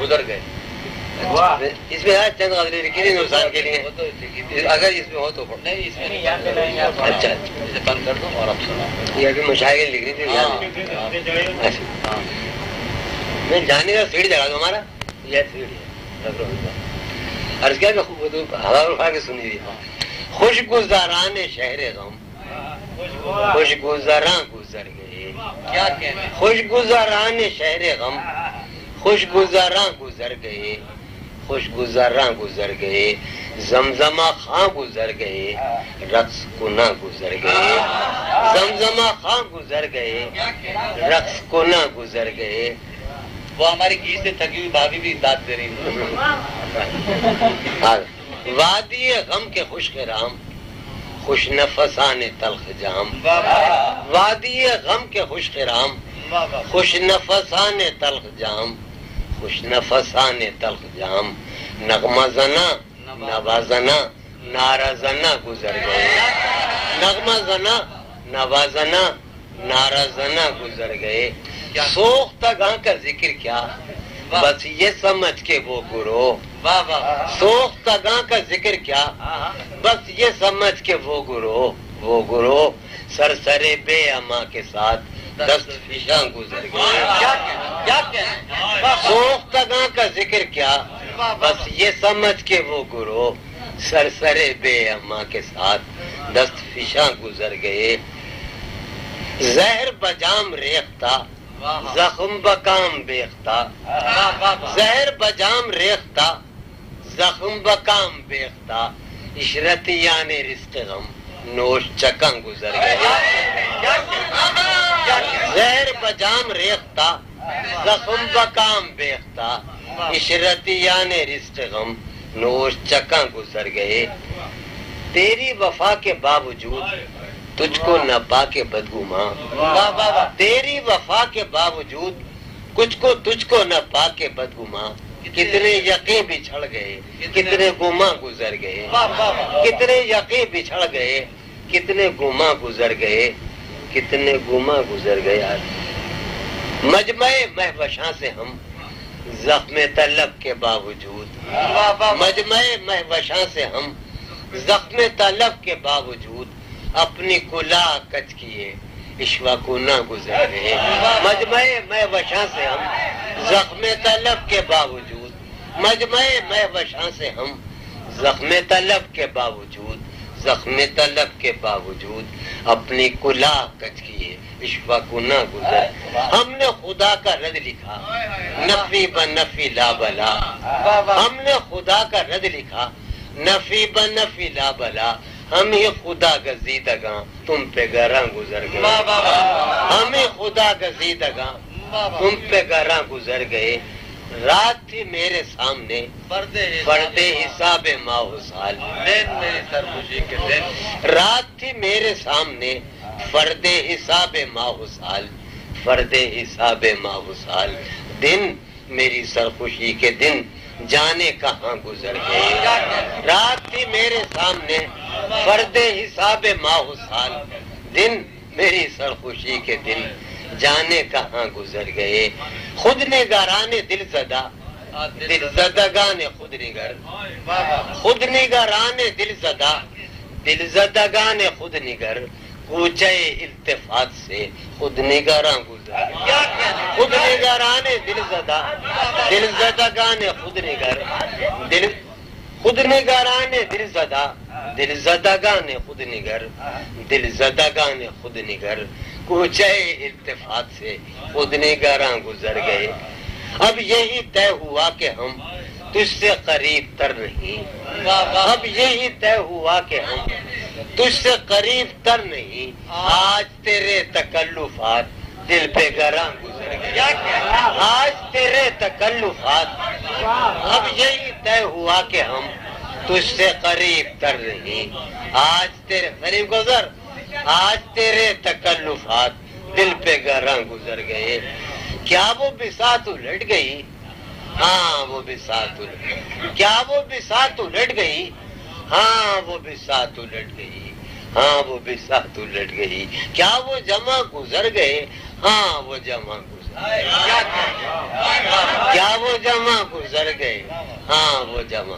گزر گئے۔ اس میں چند غزلیں لکھی تھی نقصان کے لیے۔ اگر اس میں ہو تو اچھا اسے بند کر دو اور اب سنا یہ ابھی مشاہدے لکھ رہی تھی میں جانے کا سیڑھ جگہ دوں ہمارا۔ یہ سیڑھی عرض کیا کہ ہوا اٹھا کے سنی دی خوش گزاران شہر غم۔ خوش گزاراں گزر گئے۔ کیا خوش گزاران شہر غم۔ خوش گزاراں گزر گئے خوش گزاراں گزر گئے زمزمہ خاں گزر گئے رقص کنا گزر گئے زمزمہ خاں گزر گئے رقص کنا گزر گئے۔ وہ ہماری گھی سے تھکی ہوئی بھابھی بھی داد دے رہی ہاں۔ وادی غم کے خوش رام خوش نفسان تلخ جام۔ وادی غم کے خوش رام خوش نفسان تلخ جام۔ خوش نفسان تلخ جام نغمہ زنا نوازنا نارا زنا گزر گئے۔ نغمہ زنا نوازنا نارا زنا گزر گئے۔ سوخت گاں کا ذکر کیا؟ بس یہ سمجھ کے وہ گرو۔ سوخت گاں کا ذکر کیا؟ بس یہ سمجھ کے وہ گرو وہ گرو سر سرے بے اما کے ساتھ دست فشاں گزر سوخت گاں کا ذکر کیا؟ بس یہ سمجھ کے وہ گرو سر سرے بے اما کے ساتھ دست فشاں گزر گئے زہر بجام ریختہ زخم بکام بیختہ۔ زہر بجام ریختہ زخم بکام بیختہ۔ عشرت یعنی رزق غم نوش چکن گزر گئے زہر بجام ریختہ زخم بکام بیختہ عشرت یعنی رزق غم نوش چکن گزر گئے۔ تیری وفا کے باوجود تجھ کو نہ پا کے بدگما تیری وفا کے باوجود کچھ کو تجھ کو نہ پا کے بدگما کتنے یقین بچھڑ گئے کتنے گما گزر گئے۔ کتنے یقین بچھڑ گئے کتنے گما گزر گئے کتنے گما گزر گئے۔ مجمع محوشاں سے ہم زخم طلب کے باوجود، مجمع محوشاں سے ہم زخم طلب کے باوجود اپنی کلا کچ کیے اشوا کو نہ گزر گئے مجمع میں سے ہم زخم طلب کے باوجود، مجمع میں سے ہم زخم طلب کے باوجود زخم طلب کے باوجود اپنی کلا کچ کیے اشوا کو نہ گزر ہم نے خدا کا رد لکھا، نفی ب نفی لا بلا۔ ہم نے خدا کا رد لکھا، نفی ب نفی لا بلا۔ ہم ہی خدا گزیدگاں تم پہ گراں گزر گئے۔ ہم ہی خدا گزیدگاں تم پہ گراں گزر گئے۔ رات تھی میرے سامنے فرد حساب دن۔ رات تھی میرے سامنے فرد حساب ماہ سال فرد حساب ماہ سال دن میری سرخوشی کے دن جانے کہاں گزر گئے۔ رات تھی میرے سامنے فرد حساب ماہ سال دن میری سرخوشی کے دن۔ جانے کہاں گزر گئے۔ خود نگاران دل زدہ، دل زدگان خود نگر۔ خود نگاران دل زدہ، دل زدگان خود نگر۔ کوچے التفات سے خود نگراں گزر۔ خود نگران دل زدہ، دل زدگان خود نگر۔ دل، خود نگران دل زدہ، دل زدگان خود نگر۔ دل زدگان خود نگر۔ کوچے التفات سے خود نگراں گزر گئے۔ اب یہی طے ہوا کہ ہم تجھ سے قریب تر نہیں۔ اب یہی طے ہوا کہ ہم تجھ سے قریب تر نہیں۔ آج تیرے تکلفات دل پہ گراں گزر گئے۔ آج تیرے تکلفات۔ اب یہی طے ہوا کہ ہم تجھ سے قریب تر نہیں۔ آج تیرے قریب گزر۔ آج تیرے تکلفات دل پہ گراں گزر گئے۔ کیا وہ بسات الٹ گئی؟ ہاں وہ بسات الٹ کیا وہ بسات الٹ گئی؟ ہاں وہ بسات الٹ گئی۔ ہاں وہ بسات الٹ گئی۔ کیا وہ جمع گزر گئے؟ ہاں وہ جمع گزر کیا وہ جمع گزر گئے؟ ہاں وہ جمع